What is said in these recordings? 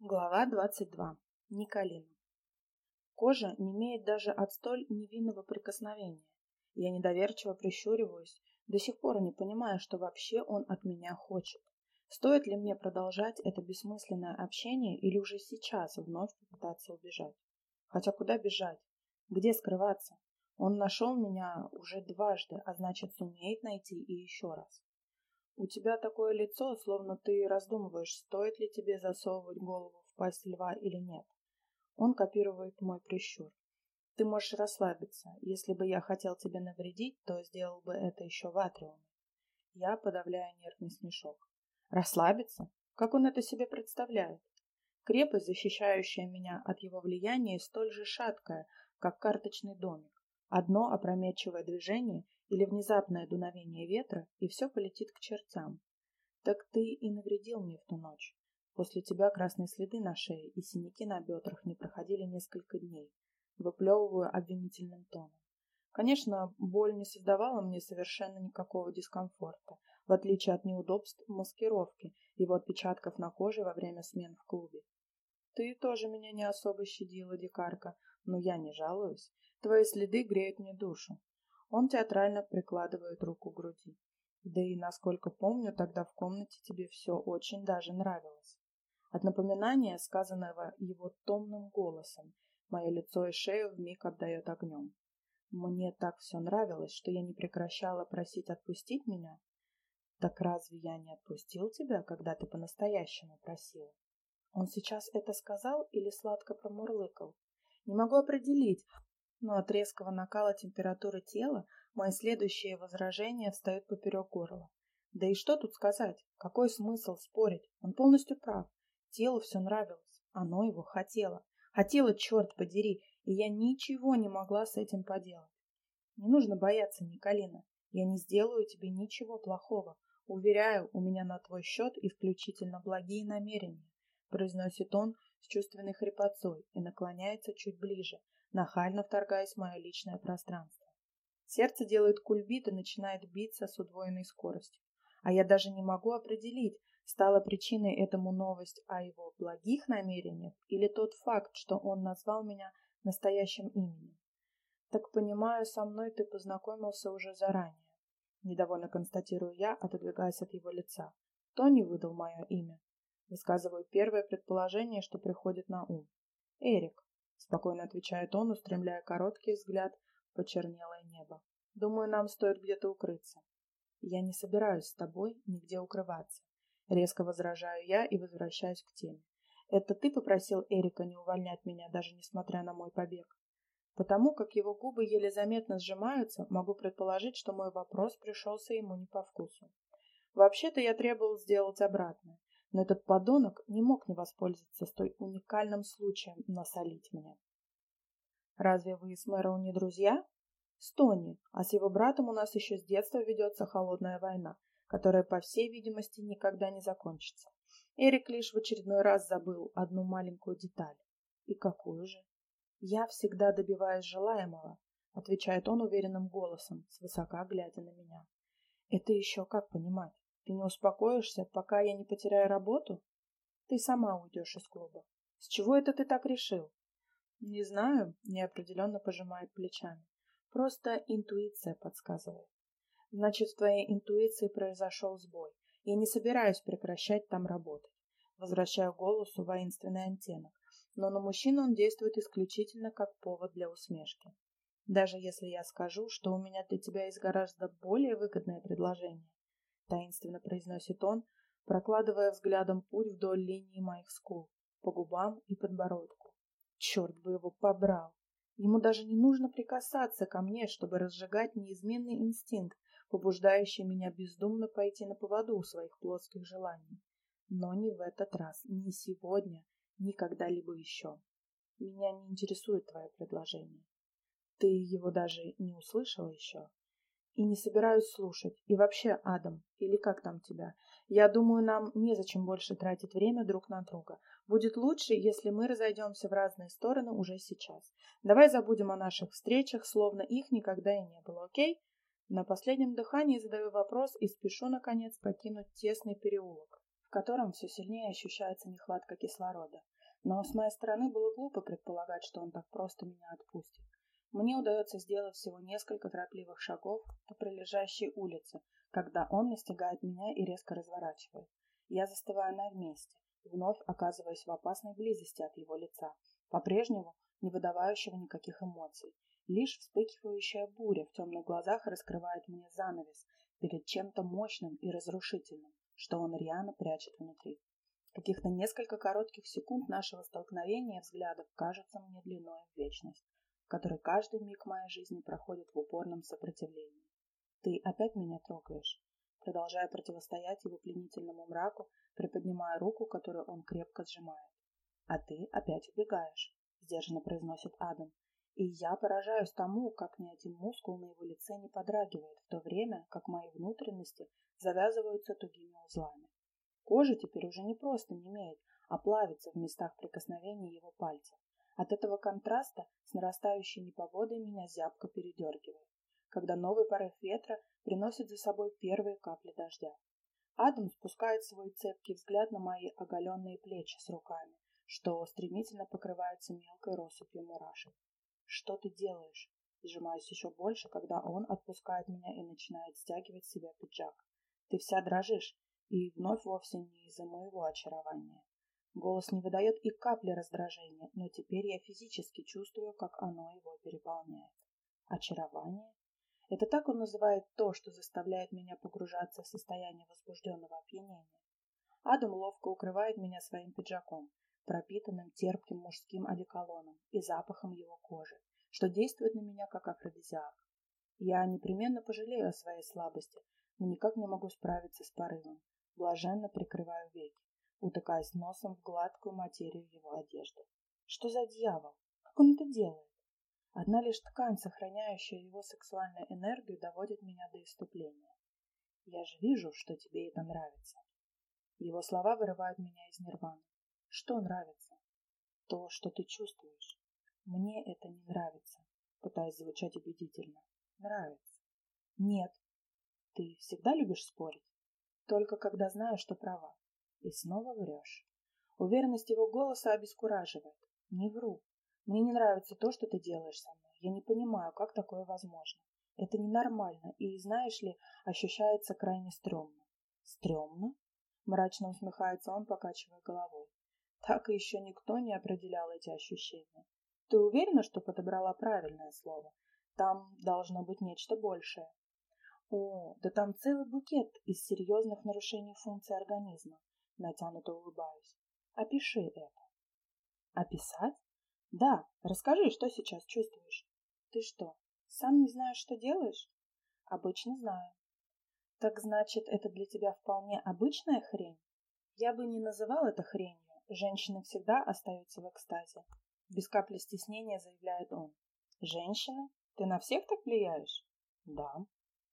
Глава 22. Николина. Кожа не имеет даже от столь невинного прикосновения. Я недоверчиво прищуриваюсь, до сих пор не понимая, что вообще он от меня хочет. Стоит ли мне продолжать это бессмысленное общение или уже сейчас вновь попытаться убежать? Хотя куда бежать? Где скрываться? Он нашел меня уже дважды, а значит сумеет найти и еще раз. У тебя такое лицо, словно ты раздумываешь, стоит ли тебе засовывать голову в пасть льва или нет. Он копирует мой прищур. Ты можешь расслабиться. Если бы я хотел тебе навредить, то сделал бы это еще в атриуме. Я подавляю нервный смешок. Расслабиться? Как он это себе представляет? Крепость, защищающая меня от его влияния, столь же шаткая, как карточный домик. Одно опрометчивое движение, или внезапное дуновение ветра, и все полетит к чертям. Так ты и навредил мне в ту ночь. После тебя красные следы на шее и синяки на бедрах не проходили несколько дней. Выплевываю обвинительным тоном. Конечно, боль не создавала мне совершенно никакого дискомфорта, в отличие от неудобств маскировки, его отпечатков на коже во время смен в клубе. Ты тоже меня не особо щадила, дикарка, но я не жалуюсь. Твои следы греют мне душу. Он театрально прикладывает руку к груди. Да и, насколько помню, тогда в комнате тебе все очень даже нравилось. От напоминания, сказанного его томным голосом, мое лицо и шею вмиг обдает огнем. Мне так все нравилось, что я не прекращала просить отпустить меня. Так разве я не отпустил тебя, когда ты по-настоящему просила? Он сейчас это сказал или сладко промурлыкал? Не могу определить, но от резкого накала температуры тела мои следующие возражения встают поперек горла. Да и что тут сказать? Какой смысл спорить? Он полностью прав. Телу все нравилось. Оно его хотело. Хотело, черт подери, и я ничего не могла с этим поделать. Не нужно бояться, Николина. Я не сделаю тебе ничего плохого. Уверяю, у меня на твой счет исключительно благие намерения, произносит он с чувственной хрипотцой и наклоняется чуть ближе, нахально вторгаясь в мое личное пространство. Сердце делает кульбит и начинает биться с удвоенной скоростью. А я даже не могу определить, стала причиной этому новость о его благих намерениях или тот факт, что он назвал меня настоящим именем. Так понимаю, со мной ты познакомился уже заранее. Недовольно констатирую я, отодвигаясь от его лица. Тони выдал мое имя. Высказываю первое предположение, что приходит на ум. Эрик. Спокойно отвечает он, устремляя короткий взгляд в почернелое небо. Думаю, нам стоит где-то укрыться. Я не собираюсь с тобой нигде укрываться. Резко возражаю я и возвращаюсь к теме. Это ты попросил Эрика не увольнять меня, даже несмотря на мой побег? Потому как его губы еле заметно сжимаются, могу предположить, что мой вопрос пришелся ему не по вкусу. Вообще-то я требовал сделать обратное. Но этот подонок не мог не воспользоваться столь уникальным случаем насолить мне. Разве вы с Мэром не друзья? С Тони, а с его братом у нас еще с детства ведется холодная война, которая, по всей видимости, никогда не закончится. Эрик лишь в очередной раз забыл одну маленькую деталь. И какую же? Я всегда добиваюсь желаемого, отвечает он уверенным голосом, свысока глядя на меня. Это еще как понимать? Ты не успокоишься, пока я не потеряю работу? Ты сама уйдешь из клуба. С чего это ты так решил? Не знаю, неопределенно пожимает плечами. Просто интуиция подсказывает. Значит, в твоей интуиции произошел сбой. Я не собираюсь прекращать там работать. Возвращаю голосу воинственный антеннок. Но на мужчину он действует исключительно как повод для усмешки. Даже если я скажу, что у меня для тебя есть гораздо более выгодное предложение, таинственно произносит он, прокладывая взглядом путь вдоль линии моих скул, по губам и подбородку. Черт бы его побрал! Ему даже не нужно прикасаться ко мне, чтобы разжигать неизменный инстинкт, побуждающий меня бездумно пойти на поводу у своих плоских желаний. Но не в этот раз, ни сегодня, ни когда-либо еще. Меня не интересует твое предложение. Ты его даже не услышала еще? И не собираюсь слушать. И вообще, Адам, или как там тебя, я думаю, нам незачем больше тратить время друг на друга. Будет лучше, если мы разойдемся в разные стороны уже сейчас. Давай забудем о наших встречах, словно их никогда и не было, окей? На последнем дыхании задаю вопрос и спешу, наконец, покинуть тесный переулок, в котором все сильнее ощущается нехватка кислорода. Но с моей стороны было глупо предполагать, что он так просто меня отпустит. Мне удается сделать всего несколько торопливых шагов по прилежащей улице, когда он настигает меня и резко разворачивает. Я застываю на месте, вновь оказываясь в опасной близости от его лица, по-прежнему не выдавающего никаких эмоций. Лишь вспыхивающая буря в темных глазах раскрывает мне занавес перед чем-то мощным и разрушительным, что он рьяно прячет внутри. Каких-то несколько коротких секунд нашего столкновения взглядов кажутся мне длиной в вечность, в которой каждый миг моей жизни проходит в упорном сопротивлении. Ты опять меня трогаешь. Продолжая противостоять его пленительному мраку, приподнимая руку, которую он крепко сжимает. А ты опять убегаешь, сдержанно произносит Адам. И я поражаюсь тому, как ни один мускул на его лице не подрагивает, в то время как мои внутренности завязываются тугими узлами. Кожа теперь уже не просто немеет, а плавится в местах прикосновения его пальцев. От этого контраста с нарастающей непогодой меня зябко передергивает, когда новый порыв ветра приносит за собой первые капли дождя. Адам спускает свой цепкий взгляд на мои оголенные плечи с руками, что стремительно покрываются мелкой россыпью мурашек. «Что ты делаешь?» Сжимаюсь еще больше, когда он отпускает меня и начинает стягивать себя пиджак. «Ты вся дрожишь, и вновь вовсе не из-за моего очарования. Голос не выдает и капли раздражения, но теперь я физически чувствую, как оно его переполняет. Очарование? Это так он называет то, что заставляет меня погружаться в состояние возбужденного опьянения. Адам ловко укрывает меня своим пиджаком, пропитанным терпким мужским одеколоном и запахом его кожи, что действует на меня как афродизиак. Я непременно пожалею о своей слабости, но никак не могу справиться с порывом. Блаженно прикрываю веки, утыкаясь носом в гладкую материю его одежды. Что за дьявол? Как он это делает? Одна лишь ткань, сохраняющая его сексуальную энергию, доводит меня до иступления. Я же вижу, что тебе это нравится. Его слова вырывают меня из нирваны. Что нравится? То, что ты чувствуешь. Мне это не нравится, пытаясь звучать убедительно. Нравится. Нет. Ты всегда любишь спорить? Только когда знаю, что права. И снова врешь. Уверенность его голоса обескураживает. Не вру. Мне не нравится то, что ты делаешь со мной. Я не понимаю, как такое возможно. Это ненормально и, знаешь ли, ощущается крайне стрёмно. Стрёмно? Мрачно усмехается он, покачивая головой. Так и еще никто не определял эти ощущения. Ты уверена, что подобрала правильное слово? Там должно быть нечто большее. О, да там целый букет из серьезных нарушений функций организма. Натянуто улыбаюсь. Опиши это. Описать? Да, расскажи, что сейчас чувствуешь. Ты что, сам не знаешь, что делаешь? Обычно знаю. Так значит, это для тебя вполне обычная хрень? Я бы не называл это хренью. Женщины всегда остаются в экстазе. Без капли стеснения заявляет он. Женщины? Ты на всех так влияешь? Да.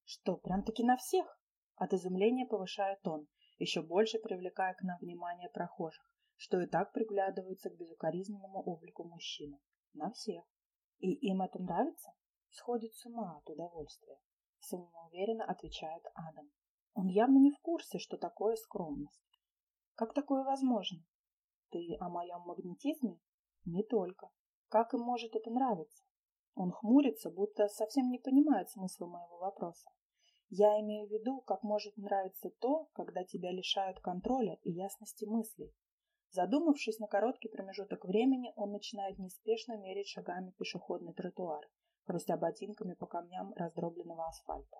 Что, прям-таки на всех? От изумления повышает он, еще больше привлекая к нам внимание прохожих что и так приглядываются к безукоризненному облику мужчины. На всех. И им это нравится? Сходит с ума от удовольствия. Самоуверенно отвечает Адам. Он явно не в курсе, что такое скромность. Как такое возможно? Ты о моем магнетизме? Не только. Как им может это нравиться? Он хмурится, будто совсем не понимает смысла моего вопроса. Я имею в виду, как может нравиться то, когда тебя лишают контроля и ясности мыслей, Задумавшись на короткий промежуток времени, он начинает неспешно мерить шагами пешеходный тротуар, хрустя ботинками по камням раздробленного асфальта.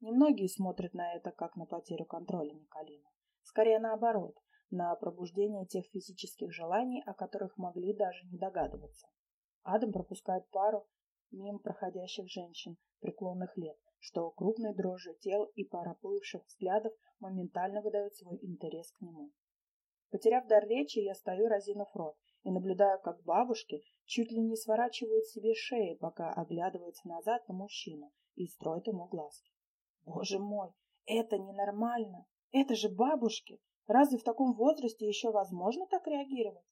Немногие смотрят на это как на потерю контроля Николина. Скорее наоборот, на пробуждение тех физических желаний, о которых могли даже не догадываться. Адам пропускает пару мимо проходящих женщин преклонных лет, что крупной дрожью тел и пара плывших взглядов моментально выдают свой интерес к нему. Потеряв дар речи, я стою, разинув рот, и наблюдаю, как бабушки чуть ли не сворачивают себе шеи, пока оглядываются назад на мужчину и строят ему глазки. Боже мой, это ненормально! Это же бабушки! Разве в таком возрасте еще возможно так реагировать?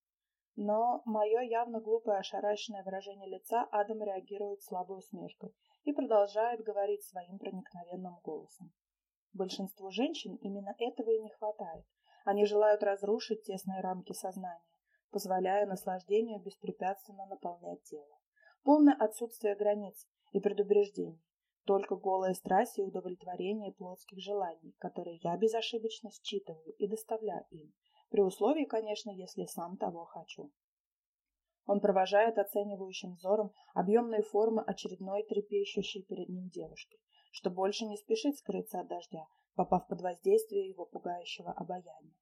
Но мое явно глупое ошарашенное выражение лица Адам реагирует слабой усмешкой и продолжает говорить своим проникновенным голосом. Большинству женщин именно этого и не хватает. Они желают разрушить тесные рамки сознания, позволяя наслаждению беспрепятственно наполнять тело. Полное отсутствие границ и предубеждений, только голая страсть и удовлетворение плотских желаний, которые я безошибочно считываю и доставляю им, при условии, конечно, если сам того хочу. Он провожает оценивающим взором объемные формы очередной трепещущей перед ним девушки, что больше не спешит скрыться от дождя, попав под воздействие его пугающего обаяния.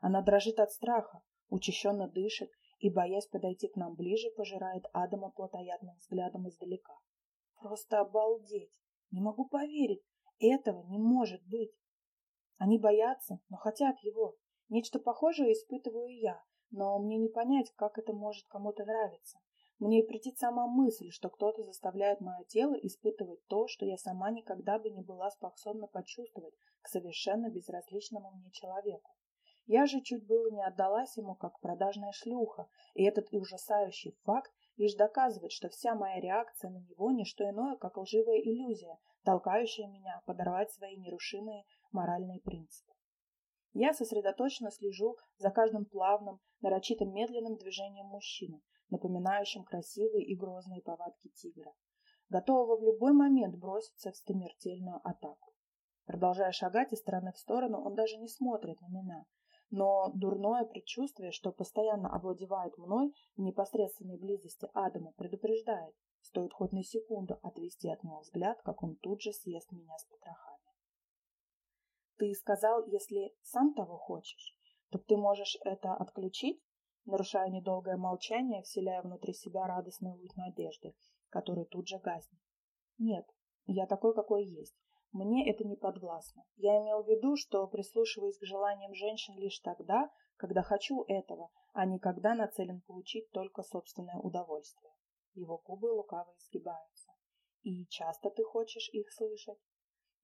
Она дрожит от страха, учащенно дышит и, боясь подойти к нам ближе, пожирает Адама плотоядным взглядом издалека. Просто обалдеть! Не могу поверить! Этого не может быть! Они боятся, но хотят его. Нечто похожее испытываю я, но мне не понять, как это может кому-то нравиться. Мне претит сама мысль, что кто-то заставляет мое тело испытывать то, что я сама никогда бы не была способна почувствовать к совершенно безразличному мне человеку. Я же чуть было не отдалась ему, как продажная шлюха, и этот ужасающий факт лишь доказывает, что вся моя реакция на него не что иное, как лживая иллюзия, толкающая меня подорвать свои нерушимые моральные принципы. Я сосредоточенно слежу за каждым плавным, нарочито медленным движением мужчины, напоминающим красивые и грозные повадки тигра, готового в любой момент броситься в смертельную атаку. Продолжая шагать из стороны в сторону, он даже не смотрит на меня, но дурное предчувствие, что постоянно овладевает мной в непосредственной близости Адама, предупреждает, стоит хоть на секунду отвести от него взгляд, как он тут же съест меня с потрохами. Ты сказал, если сам того хочешь, то ты можешь это отключить? нарушая недолгое молчание, вселяя внутри себя радостный луч надежды, который тут же гаснет. Нет, я такой, какой есть. Мне это не подвластно. Я имел в виду, что прислушиваюсь к желаниям женщин лишь тогда, когда хочу этого, а не когда нацелен получить только собственное удовольствие. Его губы лукаво изгибаются. И часто ты хочешь их слышать?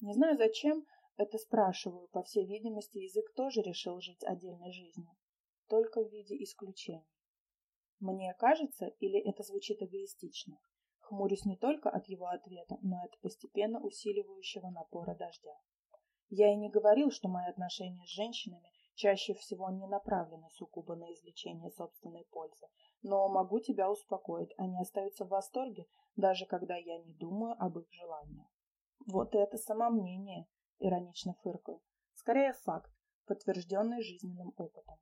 Не знаю зачем это спрашиваю. По всей видимости, язык тоже решил жить отдельной жизнью только в виде исключений. Мне кажется, или это звучит эгоистично, хмурюсь не только от его ответа, но и от постепенно усиливающего напора дождя. Я и не говорил, что мои отношения с женщинами чаще всего не направлены сугубо на извлечение собственной пользы, но могу тебя успокоить, они остаются в восторге, даже когда я не думаю об их желаниях. Вот это самомнение, иронично фыркаю. Скорее факт, подтвержденный жизненным опытом.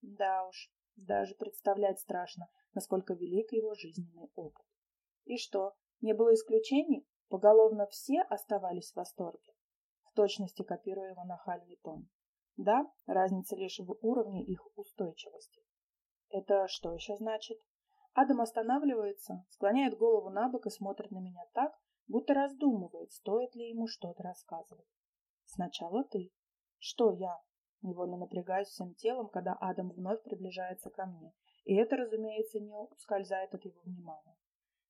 Да уж, даже представлять страшно, насколько велик его жизненный опыт. И что, не было исключений? Поголовно все оставались в восторге. В точности копируя его нахальный тон. Да, разница лишь в уровне их устойчивости. Это что еще значит? Адам останавливается, склоняет голову на бок и смотрит на меня так, будто раздумывает, стоит ли ему что-то рассказывать. Сначала ты. Что я? Невольно напрягаюсь всем телом, когда Адам вновь приближается ко мне. И это, разумеется, не ускользает от его внимания.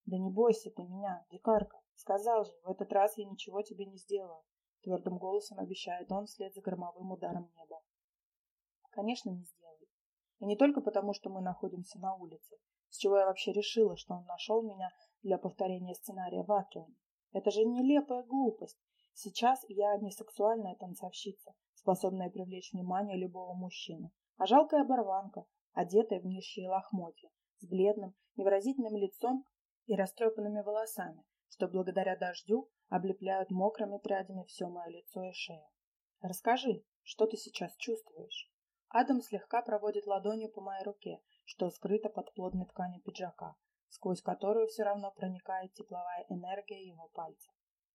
«Да не бойся ты меня, дикарка! Сказал же, в этот раз я ничего тебе не сделаю!» Твердым голосом обещает он вслед за громовым ударом неба. Конечно, не сделает. И не только потому, что мы находимся на улице, с чего я вообще решила, что он нашел меня для повторения сценария в Атрионе. Это же нелепая глупость. Сейчас я не сексуальная танцовщица, способная привлечь внимание любого мужчины, а жалкая оборванка, одетая в низшие лохмотья, с бледным, невыразительным лицом и растрепанными волосами, что благодаря дождю облепляют мокрыми прядями все мое лицо и шею. Расскажи, что ты сейчас чувствуешь? Адам слегка проводит ладонью по моей руке, что скрыто под плотной тканью пиджака, сквозь которую все равно проникает тепловая энергия его пальцев.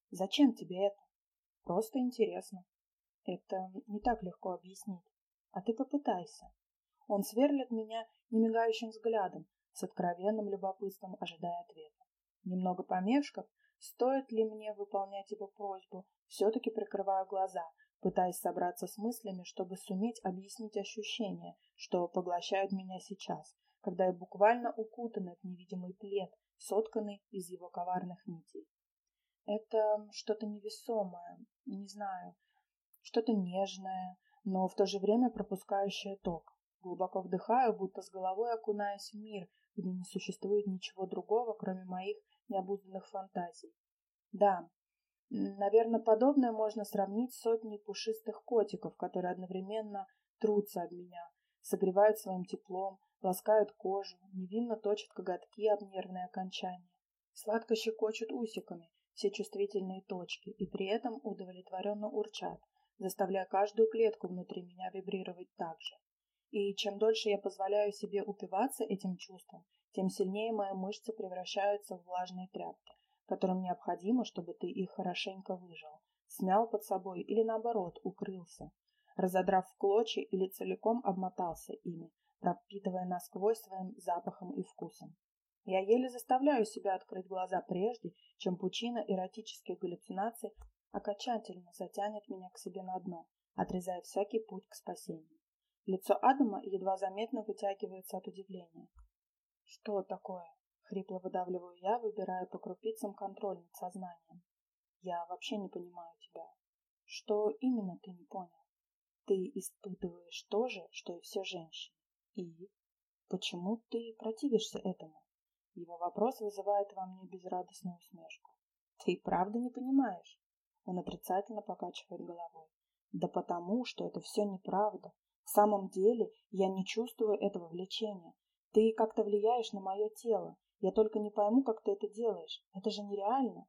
Зачем тебе это? Просто интересно. Это не так легко объяснить. А ты попытайся. Он сверлит меня немигающим взглядом, с откровенным любопытством ожидая ответа. Немного помешков, стоит ли мне выполнять его просьбу, все-таки прикрываю глаза, пытаясь собраться с мыслями, чтобы суметь объяснить ощущения, что поглощают меня сейчас, когда я буквально укутана в невидимый плед, сотканный из его коварных нитей. Это что-то невесомое, не знаю, что-то нежное, но в то же время пропускающее ток. Глубоко вдыхаю, будто с головой окунаясь в мир, где не существует ничего другого, кроме моих необузданных фантазий. Да, наверное, подобное можно сравнить с сотней пушистых котиков, которые одновременно трутся об меня, согревают своим теплом, ласкают кожу, невинно точат коготки об нервные окончания, сладко щекочут усиками все чувствительные точки и при этом удовлетворенно урчат, заставляя каждую клетку внутри меня вибрировать так же. И чем дольше я позволяю себе упиваться этим чувством, тем сильнее мои мышцы превращаются в влажные тряпки, которым необходимо, чтобы ты их хорошенько выжал, смял под собой или наоборот укрылся, разодрав в клочья или целиком обмотался ими, пропитывая насквозь своим запахом и вкусом. Я еле заставляю себя открыть глаза прежде, чем пучина эротических галлюцинаций окончательно затянет меня к себе на дно, отрезая всякий путь к спасению. Лицо Адама едва заметно вытягивается от удивления. «Что такое?» — хрипло выдавливаю я, выбирая по крупицам контроль над сознанием. «Я вообще не понимаю тебя. Что именно ты не понял? Ты испытываешь то же, что и все женщины. И? Почему ты противишься этому?» Его вопрос вызывает во мне безрадостную усмешку. «Ты правда не понимаешь?» Он отрицательно покачивает головой. «Да потому, что это все неправда. В самом деле я не чувствую этого влечения. Ты как-то влияешь на мое тело. Я только не пойму, как ты это делаешь. Это же нереально.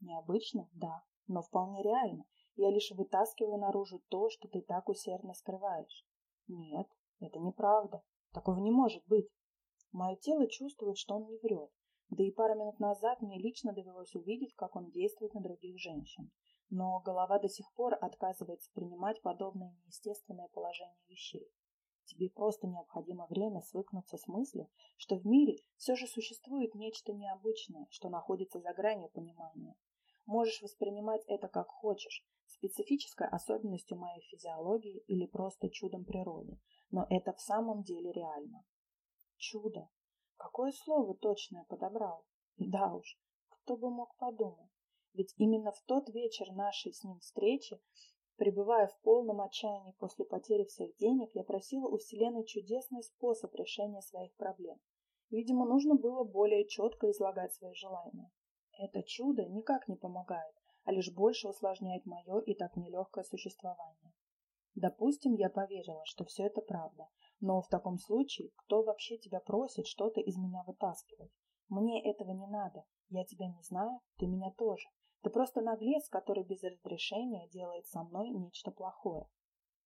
Необычно, да, но вполне реально. Я лишь вытаскиваю наружу то, что ты так усердно скрываешь. Нет, это неправда. Такого не может быть. Мое тело чувствует, что он не врет. Да и пару минут назад мне лично довелось увидеть, как он действует на других женщин. Но голова до сих пор отказывается принимать подобное неестественное положение вещей. Тебе просто необходимо время свыкнуться с мыслью, что в мире все же существует нечто необычное, что находится за гранью понимания. Можешь воспринимать это как хочешь, специфической особенностью моей физиологии или просто чудом природы, но это в самом деле реально. Чудо. Какое слово точное подобрал? Да уж, кто бы мог подумать. Ведь именно в тот вечер нашей с ним встречи Пребывая в полном отчаянии после потери всех денег, я просила у Вселенной чудесный способ решения своих проблем. Видимо, нужно было более четко излагать свои желания. Это чудо никак не помогает, а лишь больше усложняет мое и так нелегкое существование. Допустим, я поверила, что все это правда, но в таком случае, кто вообще тебя просит что-то из меня вытаскивать? Мне этого не надо, я тебя не знаю, ты меня тоже. Ты просто наглец, который без разрешения делает со мной нечто плохое.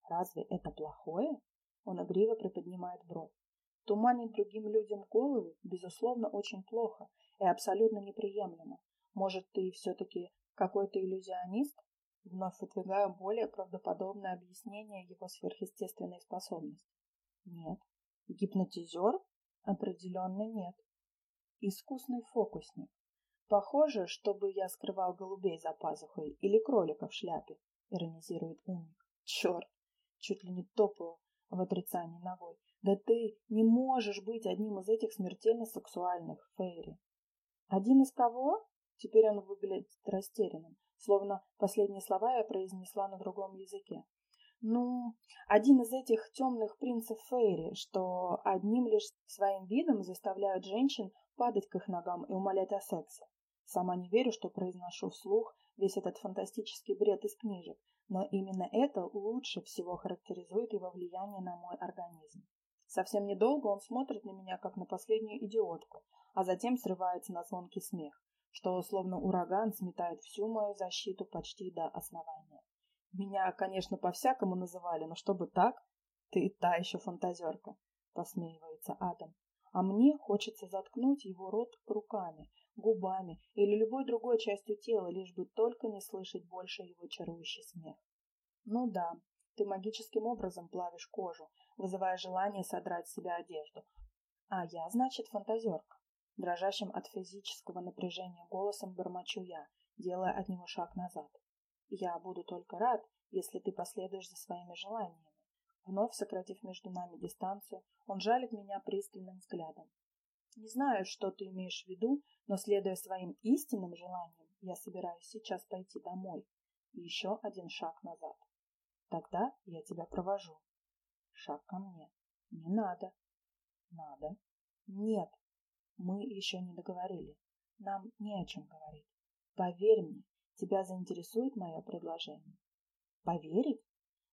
Разве это плохое? Он игриво приподнимает бровь. Туманить другим людям головы, безусловно, очень плохо и абсолютно неприемлемо. Может, ты все-таки какой-то иллюзионист? Вновь выдвигаю более правдоподобное объяснение его сверхъестественной способности. Нет. Гипнотизер? Определенно нет. Искусный фокусник. Похоже, чтобы я скрывал голубей за пазухой или кролика в шляпе, иронизирует умник. Черт, чуть ли не топаю в отрицании ногой. Да ты не можешь быть одним из этих смертельно сексуальных, Фейри. Один из кого? Теперь он выглядит растерянным, словно последние слова я произнесла на другом языке. Ну, один из этих темных принцев Фейри, что одним лишь своим видом заставляют женщин падать к их ногам и умолять о сексе. Сама не верю, что произношу вслух весь этот фантастический бред из книжек, но именно это лучше всего характеризует его влияние на мой организм. Совсем недолго он смотрит на меня, как на последнюю идиотку, а затем срывается на звонкий смех, что словно ураган сметает всю мою защиту почти до основания. Меня, конечно, по-всякому называли, но чтобы так, ты та еще фантазерка, посмеивается Адам. А мне хочется заткнуть его рот руками, губами или любой другой частью тела, лишь бы только не слышать больше его чарующий смех. Ну да, ты магическим образом плавишь кожу, вызывая желание содрать с себя одежду. А я, значит, фантазерка. Дрожащим от физического напряжения голосом бормочу я, делая от него шаг назад. Я буду только рад, если ты последуешь за своими желаниями. Вновь сократив между нами дистанцию, он жалит меня пристальным взглядом. Не знаю, что ты имеешь в виду, но, следуя своим истинным желаниям, я собираюсь сейчас пойти домой. И еще один шаг назад. Тогда я тебя провожу. Шаг ко мне. Не надо. Надо. Нет. Мы еще не договорили. Нам не о чем говорить. Поверь мне, тебя заинтересует мое предложение. Поверить?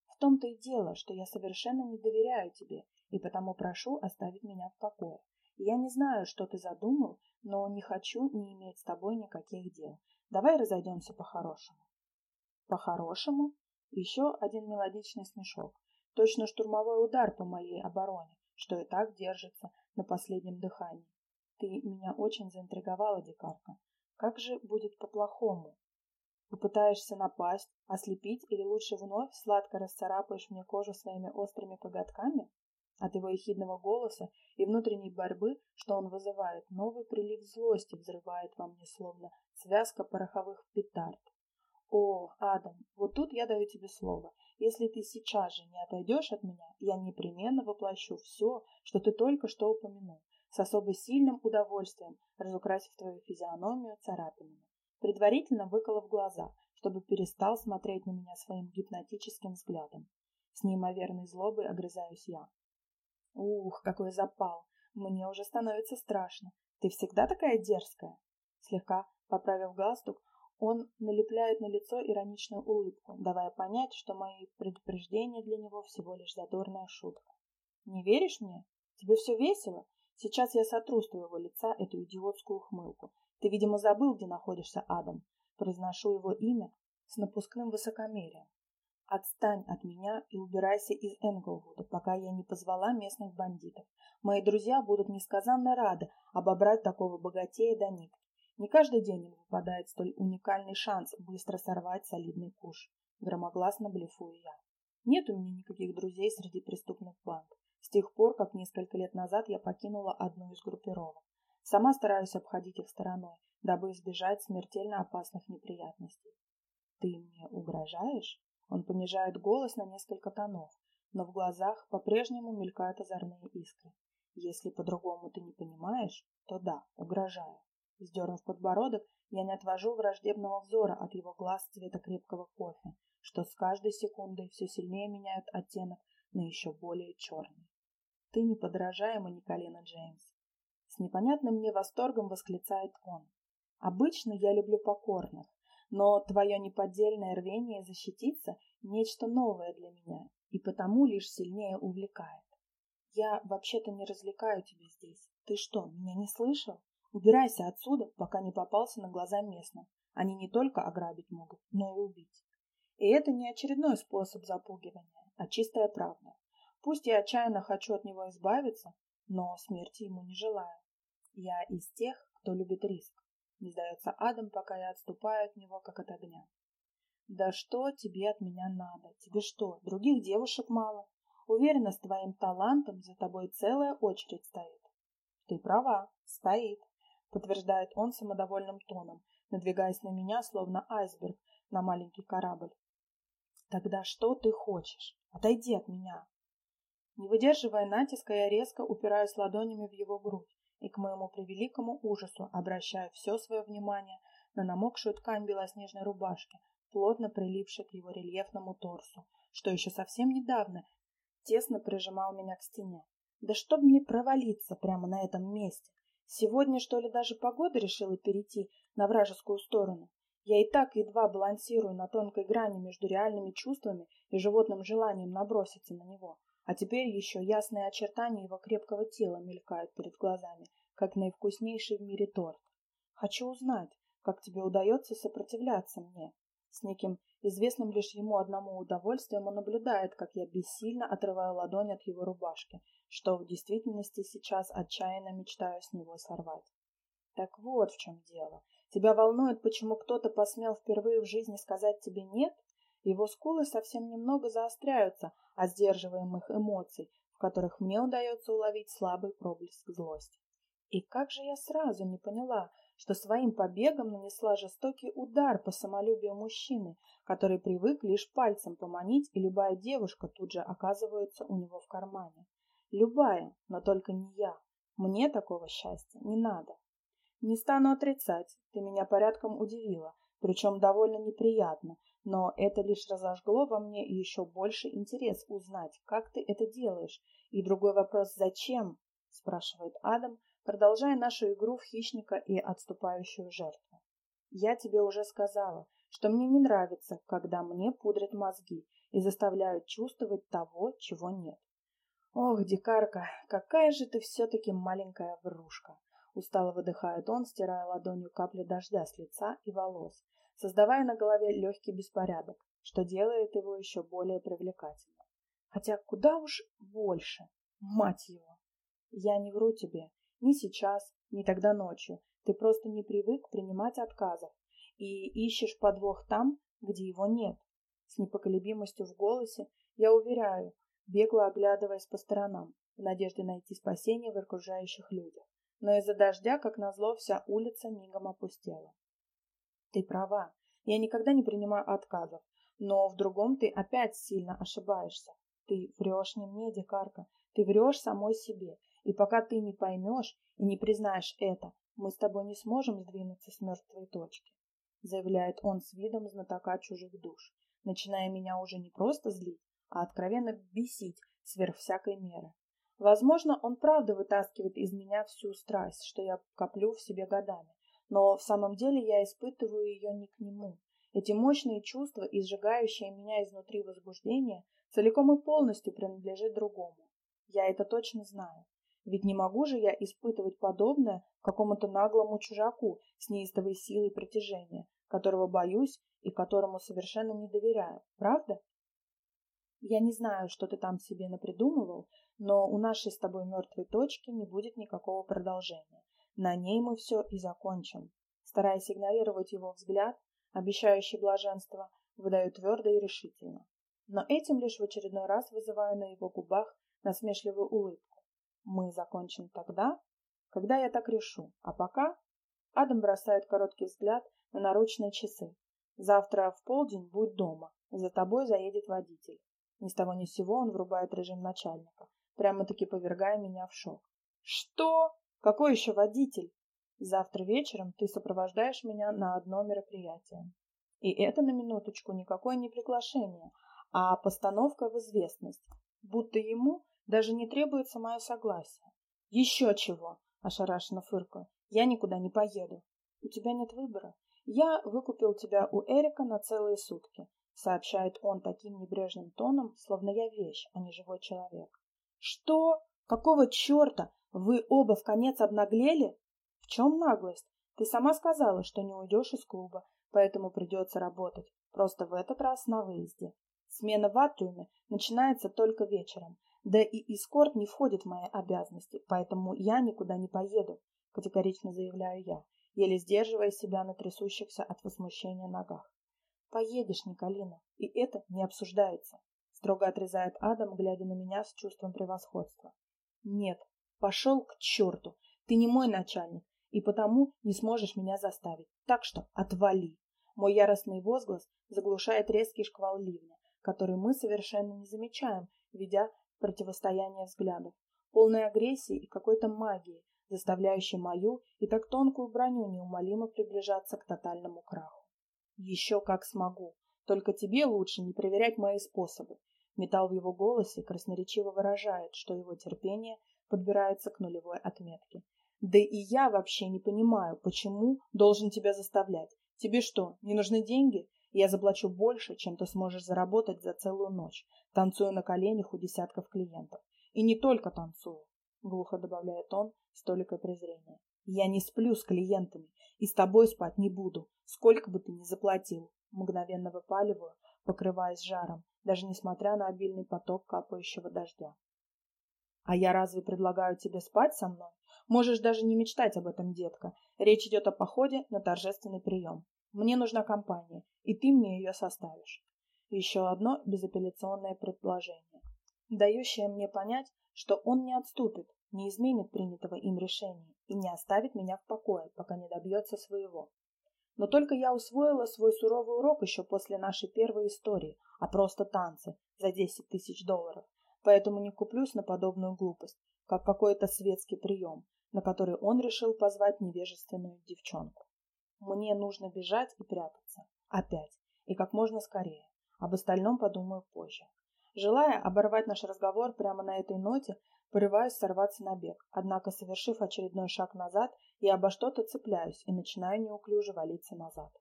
В том-то и дело, что я совершенно не доверяю тебе, и потому прошу оставить меня в покое. Я не знаю, что ты задумал, но не хочу не иметь с тобой никаких дел. Давай разойдемся по-хорошему. По-хорошему? Еще один мелодичный смешок. Точно штурмовой удар по моей обороне, что и так держится на последнем дыхании. Ты меня очень заинтриговала, дикарка. Как же будет по-плохому? Попытаешься напасть, ослепить или лучше вновь сладко расцарапаешь мне кожу своими острыми коготками? От его ехидного голоса и внутренней борьбы, что он вызывает, новый прилив злости взрывает во мне словно связка пороховых петард. О, Адам, вот тут я даю тебе слово. Если ты сейчас же не отойдешь от меня, я непременно воплощу все, что ты только что упомянул, с особо сильным удовольствием, разукрасив твою физиономию царапинами, предварительно выколов глаза, чтобы перестал смотреть на меня своим гипнотическим взглядом. С неимоверной злобой огрызаюсь я. Ух, какой запал! Мне уже становится страшно. Ты всегда такая дерзкая? Слегка поправив галстук, он налепляет на лицо ироничную улыбку, давая понять, что мои предупреждения для него всего лишь задорная шутка. Не веришь мне? Тебе все весело? Сейчас я сотру с твоего лица эту идиотскую ухмылку. Ты, видимо, забыл, где находишься Адам. Произношу его имя с напускным высокомерием. Отстань от меня и убирайся из Энглвуда, пока я не позвала местных бандитов. Мои друзья будут несказанно рады обобрать такого богатея до нитки. Не каждый день им выпадает столь уникальный шанс быстро сорвать солидный куш. Громогласно блефую я. Нет у меня никаких друзей среди преступных банд. С тех пор, как несколько лет назад я покинула одну из группировок. Сама стараюсь обходить их стороной, дабы избежать смертельно опасных неприятностей. Ты мне угрожаешь? Он понижает голос на несколько тонов, но в глазах по-прежнему мелькают озорные искры. Если по-другому ты не понимаешь, то да, угрожаю. Сдернув подбородок, я не отвожу враждебного взора от его глаз цвета крепкого кофе, что с каждой секундой все сильнее меняют оттенок на еще более черный. Ты неподражаема, Николина Джеймс. С непонятным мне восторгом восклицает он. Обычно я люблю покорных, но твое неподдельное рвение защититься – нечто новое для меня, и потому лишь сильнее увлекает. Я вообще-то не развлекаю тебя здесь. Ты что, меня не слышал? Убирайся отсюда, пока не попался на глаза местным. Они не только ограбить могут, но и убить. И это не очередной способ запугивания, а чистая правда. Пусть я отчаянно хочу от него избавиться, но смерти ему не желаю. Я из тех, кто любит риск. Не сдается Адам, пока я отступаю от него, как от огня. Да что тебе от меня надо? Тебе что, других девушек мало? Уверена, с твоим талантом за тобой целая очередь стоит. Ты права, стоит, подтверждает он самодовольным тоном, надвигаясь на меня, словно айсберг на маленький корабль. Тогда что ты хочешь? Отойди от меня. Не выдерживая натиска, я резко упираюсь ладонями в его грудь и к моему превеликому ужасу обращаю все свое внимание на намокшую ткань белоснежной рубашки, плотно прилипшей к его рельефному торсу, что еще совсем недавно тесно прижимал меня к стене. Да чтоб мне провалиться прямо на этом месте. Сегодня, что ли, даже погода решила перейти на вражескую сторону. Я и так едва балансирую на тонкой грани между реальными чувствами и животным желанием наброситься на него. А теперь еще ясные очертания его крепкого тела мелькают перед глазами, как наивкуснейший в мире торт. Хочу узнать, как тебе удается сопротивляться мне. С неким известным лишь ему одному удовольствием он наблюдает, как я бессильно отрываю ладонь от его рубашки, что в действительности сейчас отчаянно мечтаю с него сорвать. Так вот в чем дело. Тебя волнует, почему кто-то посмел впервые в жизни сказать тебе «нет»? Его скулы совсем немного заостряются от сдерживаемых эмоций, в которых мне удается уловить слабый проблеск злости. И как же я сразу не поняла, что своим побегом нанесла жестокий удар по самолюбию мужчины, который привык лишь пальцем поманить, и любая девушка тут же оказывается у него в кармане. Любая, но только не я. Мне такого счастья не надо. Не стану отрицать, ты меня порядком удивила, причем довольно неприятно, но это лишь разожгло во мне еще больше интерес узнать, как ты это делаешь. И другой вопрос «Зачем?» – спрашивает Адам, продолжая нашу игру в хищника и отступающую жертву. «Я тебе уже сказала, что мне не нравится, когда мне пудрят мозги, и заставляют чувствовать того, чего нет. Ох, дикарка, какая же ты все-таки маленькая врушка! Устало выдыхает он, стирая ладонью капли дождя с лица и волос, создавая на голове легкий беспорядок, что делает его еще более привлекательным. Хотя куда уж больше, мать его! Я не вру тебе, ни сейчас, ни тогда ночью. Ты просто не привык принимать отказов и ищешь подвох там, где его нет. С непоколебимостью в голосе я уверяю, бегло оглядываясь по сторонам, в надежде найти спасение в окружающих людях. Но из-за дождя, как назло, вся улица мигом опустела. Ты права, я никогда не принимаю отказов, но в другом ты опять сильно ошибаешься. Ты врешь не мне, дикарка, ты врешь самой себе, и пока ты не поймешь и не признаешь это, мы с тобой не сможем сдвинуться с мертвой точки, заявляет он с видом знатока чужих душ, начиная меня уже не просто злить, а откровенно бесить сверх всякой меры. Возможно, он правда вытаскивает из меня всю страсть, что я коплю в себе годами, но в самом деле я испытываю ее не к нему. Эти мощные чувства, изжигающие меня изнутри возбуждения, целиком и полностью принадлежат другому. Я это точно знаю. Ведь не могу же я испытывать подобное какому-то наглому чужаку с неистовой силой притяжения, которого боюсь и которому совершенно не доверяю, правда? Я не знаю, что ты там себе напридумывал, но у нашей с тобой мертвой точки не будет никакого продолжения. На ней мы все и закончим. Стараясь игнорировать его взгляд, обещающий блаженство, выдаю твердо и решительно. Но этим лишь в очередной раз вызываю на его губах насмешливую улыбку. Мы закончим тогда, когда я так решу. А пока Адам бросает короткий взгляд на наручные часы. Завтра в полдень будь дома. За тобой заедет водитель. Ни с того ни с сего он врубает режим начальника, прямо-таки повергая меня в шок. Что? Какой еще водитель? Завтра вечером ты сопровождаешь меня на одно мероприятие. И это на минуточку никакое не приглашение, а постановка в известность, будто ему даже не требуется мое согласие. Еще чего, ошарашенно фыркаю, я никуда не поеду. У тебя нет выбора. Я выкупил тебя у Эрика на целые сутки сообщает он таким небрежным тоном, словно я вещь, а не живой человек. Что? Какого черта? Вы оба в конец обнаглели? В чем наглость? Ты сама сказала, что не уйдешь из клуба, поэтому придется работать. Просто в этот раз на выезде. Смена в атриуме начинается только вечером. Да и эскорт не входит в мои обязанности, поэтому я никуда не поеду, категорично заявляю я, еле сдерживая себя на трясущихся от возмущения ногах. Поедешь, Николина, и это не обсуждается. Строго отрезает Адам, глядя на меня с чувством превосходства. Нет, пошел к черту. Ты не мой начальник, и потому не сможешь меня заставить. Так что отвали. Мой яростный возглас заглушает резкий шквал ливня, который мы совершенно не замечаем, ведя противостояние взглядов, полной агрессии и какой-то магии, заставляющей мою и так тонкую броню неумолимо приближаться к тотальному краху. Еще как смогу. Только тебе лучше не проверять мои способы. Металл в его голосе красноречиво выражает, что его терпение подбирается к нулевой отметке. Да и я вообще не понимаю, почему должен тебя заставлять. Тебе что, не нужны деньги? Я заплачу больше, чем ты сможешь заработать за целую ночь, танцуя на коленях у десятков клиентов. И не только танцую, глухо добавляет он с толикой презрения. Я не сплю с клиентами и с тобой спать не буду, сколько бы ты ни заплатил. Мгновенно выпаливаю, покрываясь жаром, даже несмотря на обильный поток капающего дождя. А я разве предлагаю тебе спать со мной? Можешь даже не мечтать об этом, детка. Речь идет о походе на торжественный прием. Мне нужна компания, и ты мне ее составишь. Еще одно безапелляционное предложение, дающее мне понять, что он не отступит, не изменит принятого им решения и не оставит меня в покое, пока не добьется своего. Но только я усвоила свой суровый урок еще после нашей первой истории, а просто танцы за 10 тысяч долларов, поэтому не куплюсь на подобную глупость, как какой-то светский прием, на который он решил позвать невежественную девчонку. Мне нужно бежать и прятаться. Опять. И как можно скорее. Об остальном подумаю позже. Желая оборвать наш разговор прямо на этой ноте, Порываюсь сорваться на бег, однако, совершив очередной шаг назад, я обо что-то цепляюсь и начинаю неуклюже валиться назад.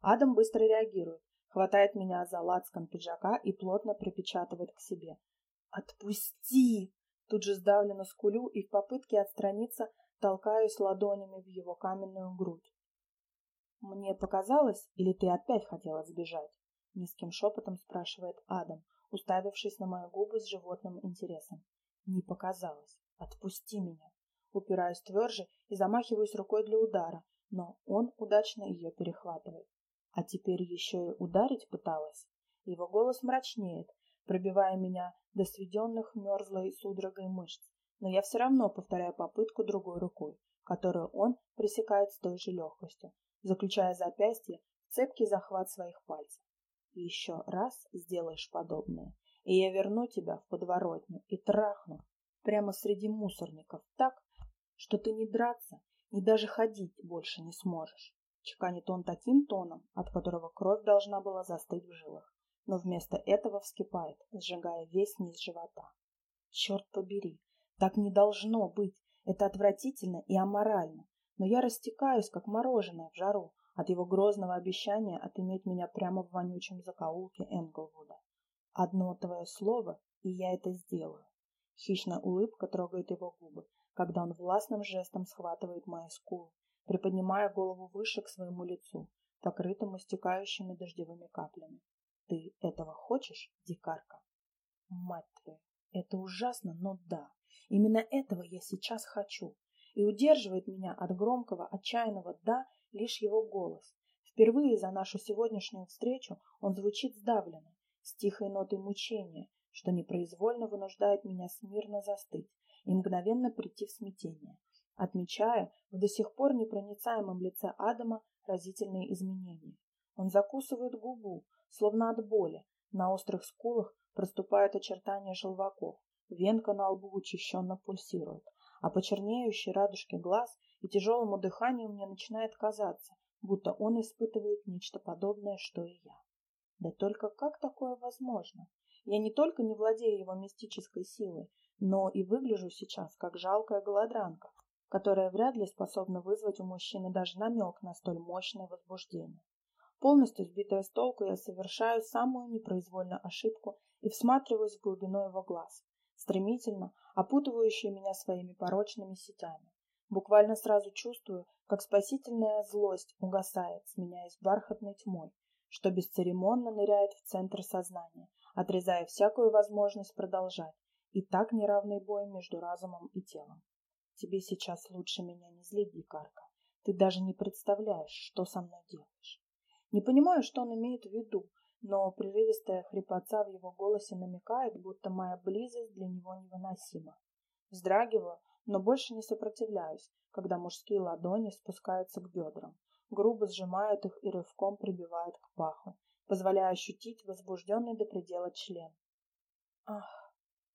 Адам быстро реагирует, хватает меня за лацкан пиджака и плотно припечатывает к себе. «Отпусти!» Тут же сдавленно скулю и в попытке отстраниться толкаюсь ладонями в его каменную грудь. «Мне показалось, или ты опять хотела сбежать?» Низким шепотом спрашивает Адам, уставившись на мои губы с животным интересом. «Не показалось. Отпусти меня!» Упираюсь тверже и замахиваюсь рукой для удара, но он удачно ее перехватывает. А теперь еще и ударить пыталась. Его голос мрачнеет, пробивая меня до сведенных мерзлой судорогой мышц, но я все равно повторяю попытку другой рукой, которую он пресекает с той же легкостью, заключая запястье в цепкий захват своих пальцев. еще раз сделаешь подобное, и я верну тебя в подворотню и трахну прямо среди мусорников так, что ты не драться, ни даже ходить больше не сможешь. Чеканит он таким тоном, от которого кровь должна была застыть в жилах, но вместо этого вскипает, сжигая весь низ живота. Черт побери, так не должно быть, это отвратительно и аморально, но я растекаюсь, как мороженое в жару, от его грозного обещания отыметь меня прямо в вонючем закоулке Энглвуда. Одно твое слово, и я это сделаю. Хищная улыбка трогает его губы, когда он властным жестом схватывает мои скулы, приподнимая голову выше к своему лицу, покрытому стекающими дождевыми каплями. Ты этого хочешь, дикарка? Мать твою, это ужасно, но да. Именно этого я сейчас хочу. И удерживает меня от громкого, отчаянного «да» лишь его голос. Впервые за нашу сегодняшнюю встречу он звучит сдавленно, с тихой нотой мучения, что непроизвольно вынуждает меня смирно застыть, и мгновенно прийти в смятение, отмечая в до сих пор непроницаемом лице Адама разительные изменения. Он закусывает губу, словно от боли, на острых скулах проступают очертания желваков, венка на лбу учащенно пульсирует, а по радужке глаз и тяжелому дыханию мне начинает казаться, будто он испытывает нечто подобное, что и я. Да только как такое возможно? Я не только не владею его мистической силой, но и выгляжу сейчас как жалкая голодранка, которая вряд ли способна вызвать у мужчины даже намек на столь мощное возбуждение. Полностью сбитая с толку, я совершаю самую непроизвольную ошибку и всматриваюсь в глубину его глаз, стремительно опутывающие меня своими порочными сетями. Буквально сразу чувствую, как спасительная злость угасает, сменяясь бархатной тьмой, что бесцеремонно ныряет в центр сознания, отрезая всякую возможность продолжать, и так неравный бой между разумом и телом. Тебе сейчас лучше меня не злить, дикарка. Ты даже не представляешь, что со мной делаешь. Не понимаю, что он имеет в виду, но прерывистая хрипотца в его голосе намекает, будто моя близость для него невыносима. Вздрагиваю, но больше не сопротивляюсь, когда мужские ладони спускаются к бедрам, грубо сжимают их и рывком прибивают к паху, позволяя ощутить возбужденный до предела член. Ах,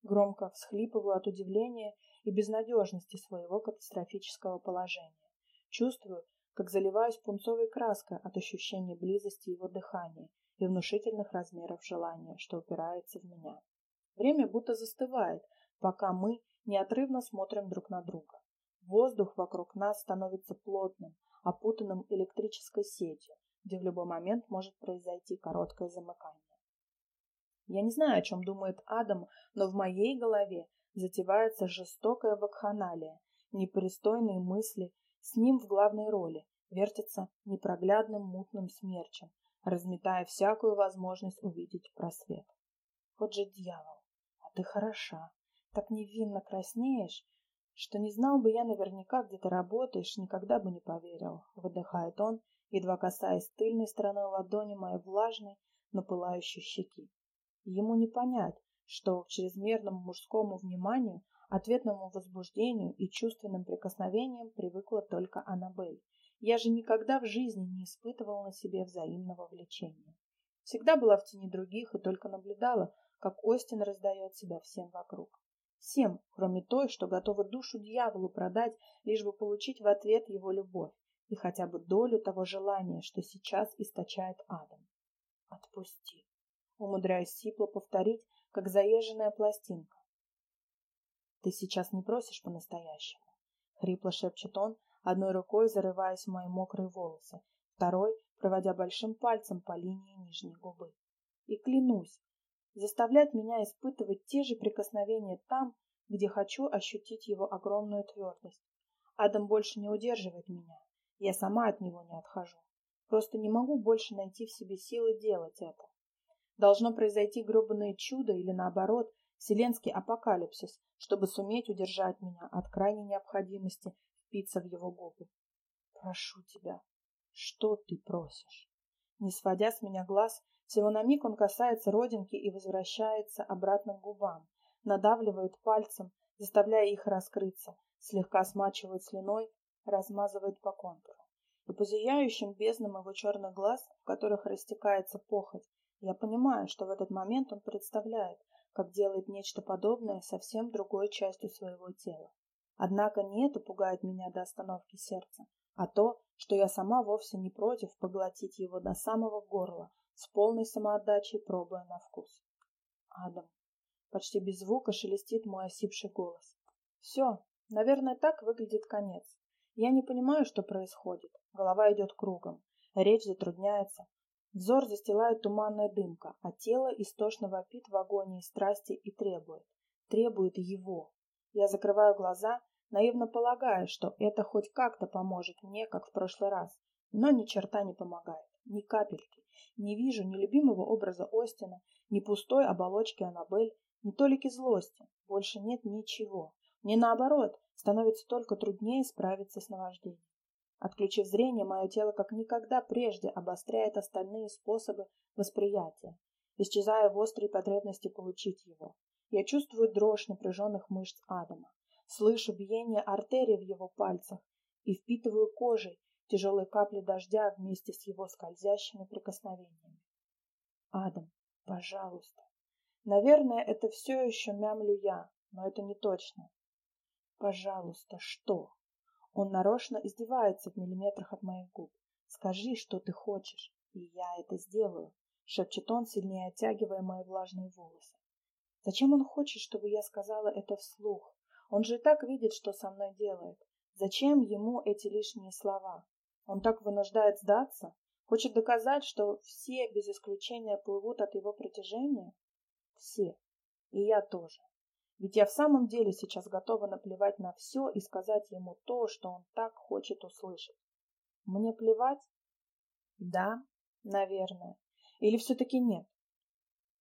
Громко всхлипываю от удивления и безнадежности своего катастрофического положения. Чувствую, как заливаюсь пунцовой краской от ощущения близости его дыхания и внушительных размеров желания, что упирается в меня. Время будто застывает, пока мы неотрывно смотрим друг на друга. Воздух вокруг нас становится плотным, опутанным электрической сетью, где в любой момент может произойти короткое замыкание. Я не знаю, о чем думает Адам, но в моей голове затевается жестокая вакханалия, непристойные мысли, с ним в главной роли, вертятся непроглядным мутным смерчем, разметая всякую возможность увидеть просвет. Вот же дьявол, а ты хороша, так невинно краснеешь, что не знал бы я наверняка, где ты работаешь, никогда бы не поверил, выдыхает он, едва касаясь тыльной стороной ладони моей влажной, но пылающей щеки. Ему не понять, что к чрезмерному мужскому вниманию, ответному возбуждению и чувственным прикосновениям привыкла только Аннабель. Я же никогда в жизни не испытывала на себе взаимного влечения. Всегда была в тени других и только наблюдала, как Остин раздает себя всем вокруг. Всем, кроме той, что готова душу дьяволу продать, лишь бы получить в ответ его любовь и хотя бы долю того желания, что сейчас источает Адам. Отпусти умудряюсь сипло повторить, как заезженная пластинка. «Ты сейчас не просишь по-настоящему», — хрипло шепчет он, одной рукой зарываясь в мои мокрые волосы, второй проводя большим пальцем по линии нижней губы. И клянусь, заставлять меня испытывать те же прикосновения там, где хочу ощутить его огромную твердость. Адам больше не удерживает меня, я сама от него не отхожу. Просто не могу больше найти в себе силы делать это. Должно произойти гребаное чудо или, наоборот, вселенский апокалипсис, чтобы суметь удержать меня от крайней необходимости впиться в его губы. Прошу тебя, что ты просишь? Не сводя с меня глаз, всего на миг он касается родинки и возвращается обратно к губам, надавливает пальцем, заставляя их раскрыться, слегка смачивает слюной, размазывает по контуру. И по зияющим безднам его черных глаз, в которых растекается похоть, я понимаю, что в этот момент он представляет, как делает нечто подобное совсем другой частью своего тела. Однако не это пугает меня до остановки сердца, а то, что я сама вовсе не против поглотить его до самого горла, с полной самоотдачей пробуя на вкус. Адам. Почти без звука шелестит мой осипший голос. Все, наверное, так выглядит конец. Я не понимаю, что происходит. Голова идет кругом. Речь затрудняется. Взор застилает туманная дымка, а тело истошно вопит в агонии страсти и требует. Требует его. Я закрываю глаза наивно полагая, что это хоть как-то поможет мне, как в прошлый раз. Но ни черта не помогает, ни капельки. Не вижу ни любимого образа Остина, ни пустой оболочки Аннабель, ни толики злости. Больше нет ничего. Мне наоборот, становится только труднее справиться с наваждением. Отключив зрение, мое тело как никогда прежде обостряет остальные способы восприятия, исчезая в острой потребности получить его. Я чувствую дрожь напряженных мышц Адама. Слышу биение артерий в его пальцах и впитываю кожей тяжелые капли дождя вместе с его скользящими прикосновениями. Адам, пожалуйста. Наверное, это все еще мямлю я, но это не точно. Пожалуйста, что? Он нарочно издевается в миллиметрах от моих губ. Скажи, что ты хочешь, и я это сделаю, шепчет он, сильнее оттягивая мои влажные волосы. Зачем он хочет, чтобы я сказала это вслух? Он же и так видит, что со мной делает. Зачем ему эти лишние слова? Он так вынуждает сдаться? Хочет доказать, что все без исключения плывут от его притяжения? Все. И я тоже. Ведь я в самом деле сейчас готова наплевать на все и сказать ему то, что он так хочет услышать. Мне плевать? Да, наверное. Или все-таки нет?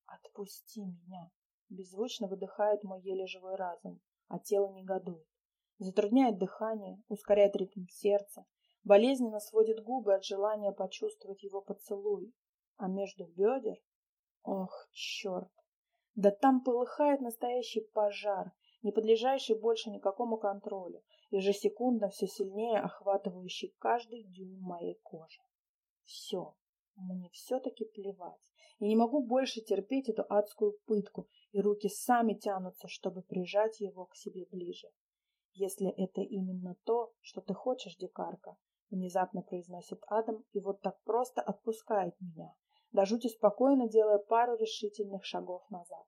Отпусти меня. Беззвучно выдыхает мой еле живой разум а тело негодует. Затрудняет дыхание, ускоряет ритм сердца, болезненно сводит губы от желания почувствовать его поцелуй, а между бедер... Ох, черт! Да там полыхает настоящий пожар, не подлежащий больше никакому контролю, ежесекундно все сильнее охватывающий каждый дюйм моей кожи. Все, мне все-таки плевать. Я не могу больше терпеть эту адскую пытку, и руки сами тянутся, чтобы прижать его к себе ближе. Если это именно то, что ты хочешь, дикарка, внезапно произносит Адам и вот так просто отпускает меня, до жути спокойно делая пару решительных шагов назад.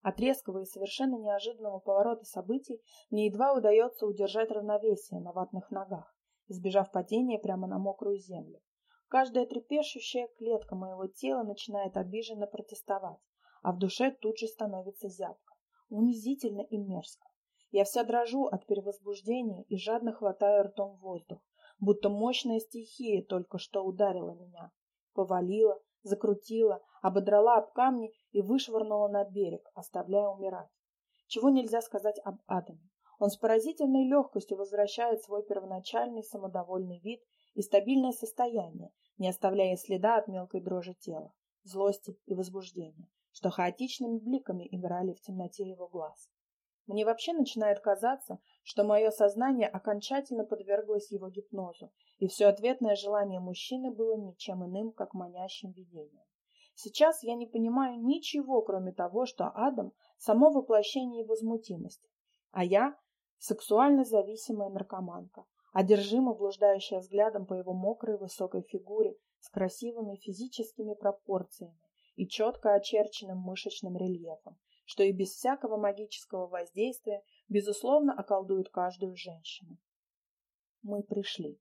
От резкого и совершенно неожиданного поворота событий мне едва удается удержать равновесие на ватных ногах, избежав падения прямо на мокрую землю. Каждая трепещущая клетка моего тела начинает обиженно протестовать, а в душе тут же становится зябко, унизительно и мерзко. Я вся дрожу от перевозбуждения и жадно хватаю ртом воздух, будто мощная стихия только что ударила меня, повалила, закрутила, ободрала об камни и вышвырнула на берег, оставляя умирать. Чего нельзя сказать об Адаме. Он с поразительной легкостью возвращает свой первоначальный самодовольный вид и стабильное состояние, не оставляя следа от мелкой дрожи тела, злости и возбуждения, что хаотичными бликами играли в темноте его глаз. Мне вообще начинает казаться, что мое сознание окончательно подверглось его гипнозу, и все ответное желание мужчины было ничем иным, как манящим видением. Сейчас я не понимаю ничего, кроме того, что Адам – само воплощение возмутимости, а я – сексуально зависимая наркоманка, одержимо блуждающая взглядом по его мокрой высокой фигуре с красивыми физическими пропорциями и четко очерченным мышечным рельефом, что и без всякого магического воздействия, безусловно, околдует каждую женщину. Мы пришли.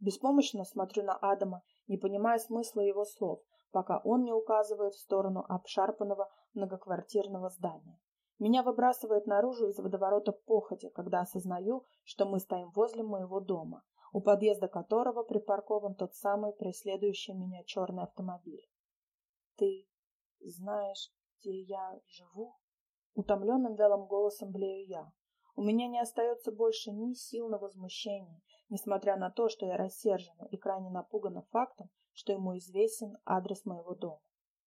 Беспомощно смотрю на Адама, не понимая смысла его слов, пока он не указывает в сторону обшарпанного многоквартирного здания. Меня выбрасывает наружу из водоворота похоти, когда осознаю, что мы стоим возле моего дома, у подъезда которого припаркован тот самый преследующий меня черный автомобиль. «Ты знаешь, где я живу?» Утомленным вялым голосом блею я. У меня не остается больше ни сил на возмущение, несмотря на то, что я рассержена и крайне напугана фактом, что ему известен адрес моего дома.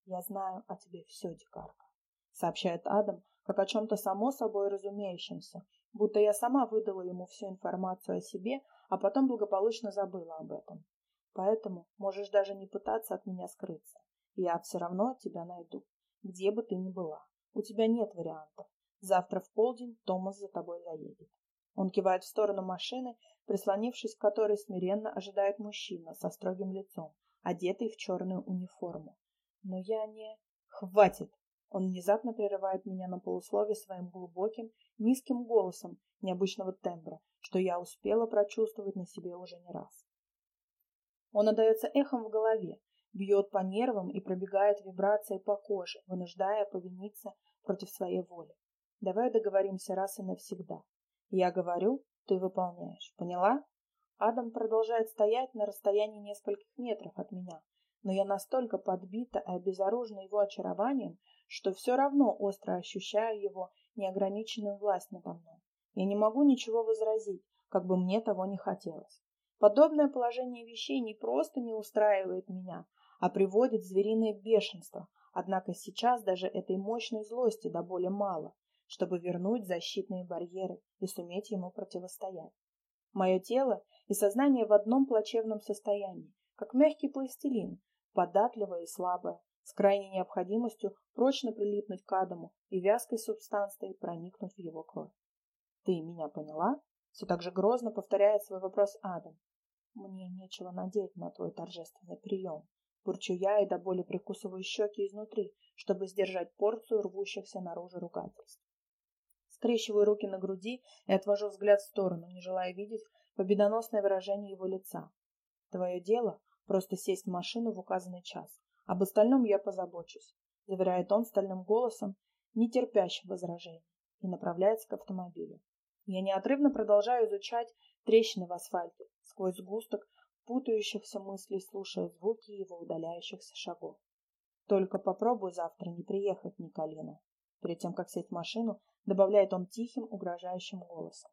«Я знаю о тебе все, дикарка», — сообщает Адам, как о чем-то само собой разумеющемся, будто я сама выдала ему всю информацию о себе, а потом благополучно забыла об этом. Поэтому можешь даже не пытаться от меня скрыться. Я все равно тебя найду, где бы ты ни была. У тебя нет вариантов. Завтра в полдень Томас за тобой заедет. Он кивает в сторону машины, прислонившись к которой смиренно ожидает мужчина со строгим лицом, одетый в черную униформу. Но я не... Хватит! Он внезапно прерывает меня на полуслове своим глубоким, низким голосом необычного тембра, что я успела прочувствовать на себе уже не раз. Он отдается эхом в голове, бьет по нервам и пробегает вибрацией по коже, вынуждая повиниться против своей воли. Давай договоримся раз и навсегда. Я говорю, ты выполняешь. Поняла? Адам продолжает стоять на расстоянии нескольких метров от меня, но я настолько подбита и обезоружена его очарованием, что все равно остро ощущаю его неограниченную власть надо мной. Я не могу ничего возразить, как бы мне того не хотелось. Подобное положение вещей не просто не устраивает меня, а приводит звериное бешенство, однако сейчас даже этой мощной злости до боли мало, чтобы вернуть защитные барьеры и суметь ему противостоять. Мое тело и сознание в одном плачевном состоянии, как мягкий пластилин, податливое и слабое, с крайней необходимостью прочно прилипнуть к Адаму и вязкой субстанцией проникнуть в его кровь. «Ты меня поняла?» Все так же грозно повторяет свой вопрос Адам. «Мне нечего надеть на твой торжественный прием», бурчу я и до боли прикусываю щеки изнутри, чтобы сдержать порцию рвущихся наружу ругательств. Скрещиваю руки на груди и отвожу взгляд в сторону, не желая видеть победоносное выражение его лица. Твое дело — просто сесть в машину в указанный час. Об остальном я позабочусь, заверяет он стальным голосом, не терпящим возражений, и направляется к автомобилю. Я неотрывно продолжаю изучать трещины в асфальте, сквозь сгусток путающихся мыслей, слушая звуки его удаляющихся шагов. Только попробуй завтра не приехать, Николина. Перед тем, как сесть в машину, добавляет он тихим, угрожающим голосом.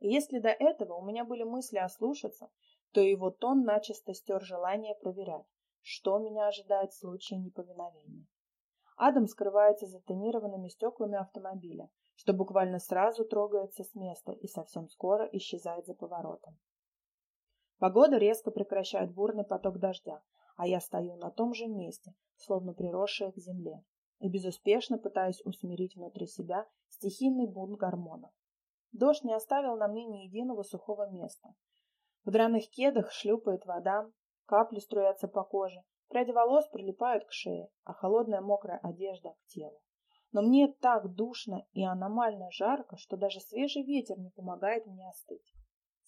И если до этого у меня были мысли ослушаться, то его тон начисто стер желание проверять, что меня ожидает в случае неповиновения. Адам скрывается за тонированными стеклами автомобиля, что буквально сразу трогается с места и совсем скоро исчезает за поворотом. Погода резко прекращает бурный поток дождя, а я стою на том же месте, словно приросшая к земле, и безуспешно пытаюсь усмирить внутри себя стихийный бунт гормонов. Дождь не оставил на мне ни единого сухого места. В драных кедах шлюпает вода, Капли струятся по коже, пряди волос прилипают к шее, а холодная мокрая одежда к телу. Но мне так душно и аномально жарко, что даже свежий ветер не помогает мне остыть.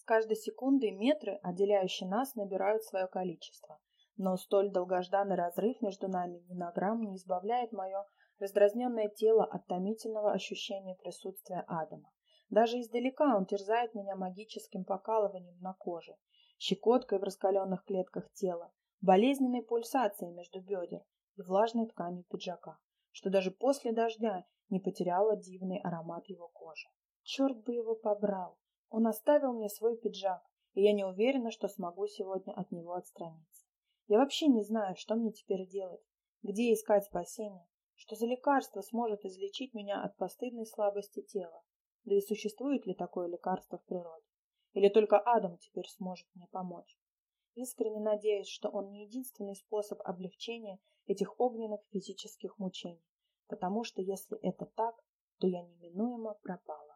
Каждой секундой метры, отделяющие нас, набирают свое количество. Но столь долгожданный разрыв между нами ни на грамм не избавляет мое раздразненное тело от томительного ощущения присутствия Адама. Даже издалека он терзает меня магическим покалыванием на коже, щекоткой в раскаленных клетках тела, болезненной пульсацией между бедер и влажной тканью пиджака, что даже после дождя не потеряла дивный аромат его кожи. Черт бы его побрал! Он оставил мне свой пиджак, и я не уверена, что смогу сегодня от него отстраниться. Я вообще не знаю, что мне теперь делать, где искать спасение, что за лекарство сможет излечить меня от постыдной слабости тела, да и существует ли такое лекарство в природе. Или только Адам теперь сможет мне помочь? Искренне надеюсь, что он не единственный способ облегчения этих огненных физических мучений, потому что если это так, то я неминуемо пропала.